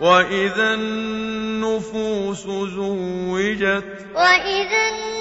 وَإِذَا النُّفُوسُ زُوِّجَتْ وَإِذَا